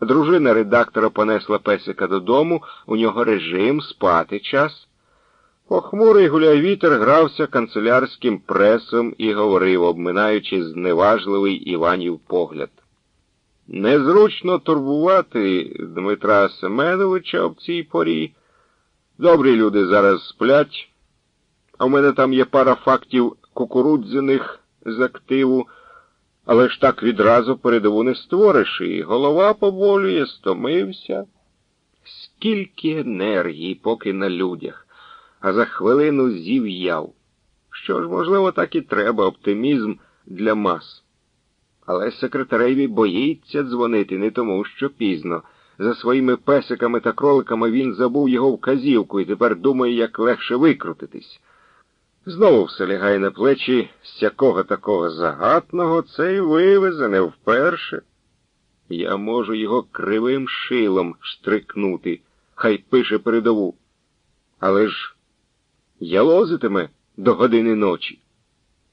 Дружина редактора понесла песика додому, у нього режим, спати час. Похмурий гуляй-вітер грався канцелярським пресом і говорив, обминаючи зневажливий Іванів погляд. Незручно турбувати Дмитра Семеновича в цій порі. Добрі люди зараз сплять, а в мене там є пара фактів кукурудзяних з активу, але ж так відразу передову не створиш, і голова поболює, стомився. Скільки енергії, поки на людях, а за хвилину зів'яв. Що ж, можливо, так і треба, оптимізм для мас. Але секретареві боїться дзвонити не тому, що пізно. За своїми песиками та кроликами він забув його вказівку і тепер думає, як легше викрутитись. Знову все лягає на плечі сякого такого загатного, це й вивезе не вперше. Я можу його кривим шилом штрикнути, хай пише передову. Але ж я лозитиме до години ночі,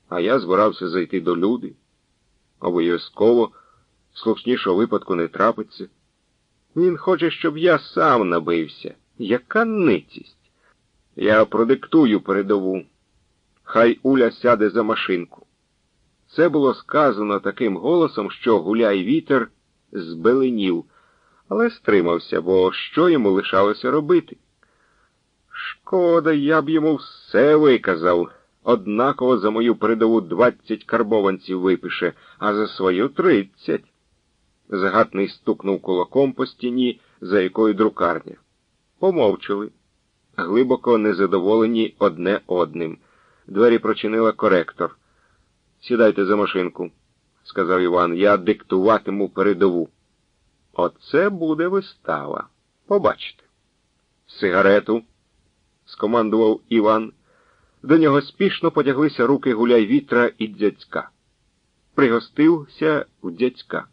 а я збирався зайти до люди. Обов'язково слушнішого випадку не трапиться. Він хоче, щоб я сам набився. Яка ницість? Я продиктую передову. Хай Уля сяде за машинку. Це було сказано таким голосом, що гуляй вітер збеленів, але стримався, бо що йому лишалося робити? Шкода, я б йому все виказав. Однаково за мою передову двадцять карбованців випише, а за свою тридцять. Загатний стукнув кулаком по стіні, за якою друкарня. Помовчали, глибоко незадоволені одне одним. Двері прочинила коректор. Сідайте за машинку, сказав Іван, я диктуватиму передову. Оце буде вистава. Побачите. Сигарету, скомандував Іван. До нього спішно потяглися руки гуляй вітра і дядька. Пригостився у дядька.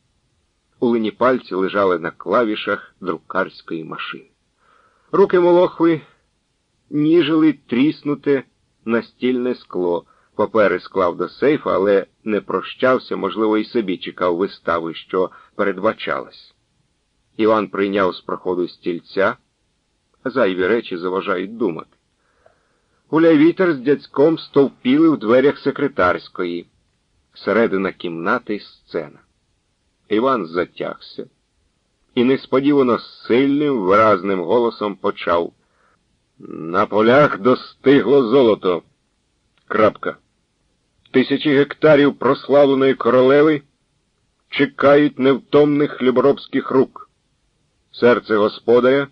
Улині пальці лежали на клавішах друкарської машини. Руки молохви ніжили тріснуте настільне скло. Папери склав до сейфа, але не прощався, можливо, і собі чекав вистави, що передбачалась. Іван прийняв з проходу стільця, зайві речі заважають думати. Гуляй вітер з дядьком стовпіли в дверях секретарської. Середина кімнати сцена. Іван затягся і несподівано сильним, виразним голосом почав. На полях достигло золото. Крапка. Тисячі гектарів прославленої королеви чекають невтомних хліборобських рук. Серце господаря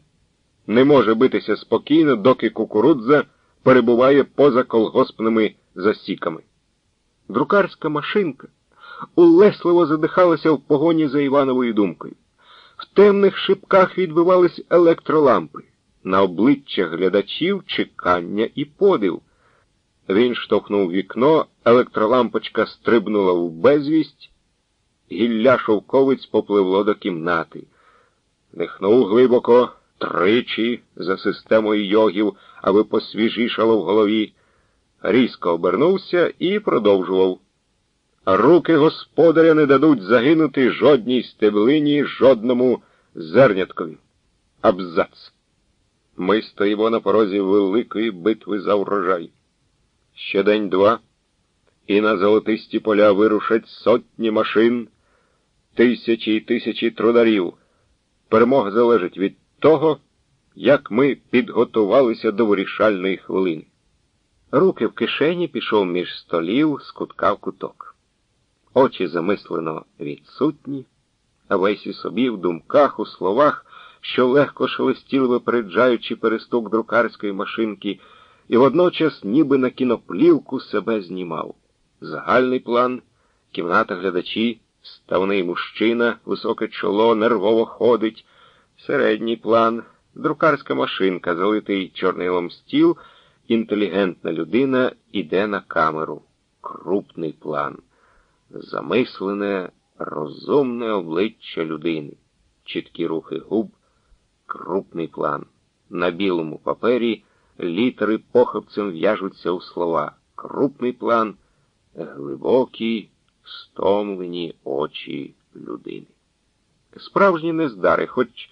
не може битися спокійно, доки кукурудза перебуває поза колгоспними засіками. Друкарська машинка улесливо задихалася в погоні за Івановою думкою. В темних шипках відбивались електролампи, на обличчях глядачів чекання і подив. Він штовхнув вікно, електролампочка стрибнула в безвість, гілля шовковиць попливло до кімнати. Дихнув глибоко тричі за системою йогів, аби посвіжішало в голові, різко обернувся і продовжував. Руки господаря не дадуть загинути жодній стеблині, жодному зерняткові. Абзац. Ми стоїмо на порозі великої битви за врожай. Ще день-два, і на золотисті поля вирушать сотні машин, тисячі і тисячі трударів. Перемога залежить від того, як ми підготувалися до вирішальної хвилини. Руки в кишені пішов між столів, з кутка куток. Очі замислено відсутні, а весь і собі в думках, у словах, що легко шелестіли, випереджаючи перестук друкарської машинки, і водночас ніби на кіноплівку себе знімав. Загальний план, кімната глядачі, ставний мужчина, високе чоло, нервово ходить, середній план, друкарська машинка, залитий чорнилом стіл, інтелігентна людина іде на камеру. Крупний план. Замислене, розумне обличчя людини, чіткі рухи губ, крупний план. На білому папері літери похопцем в'яжуться у слова. Крупний план, глибокі, стомлені очі людини. Справжні нездари, хоч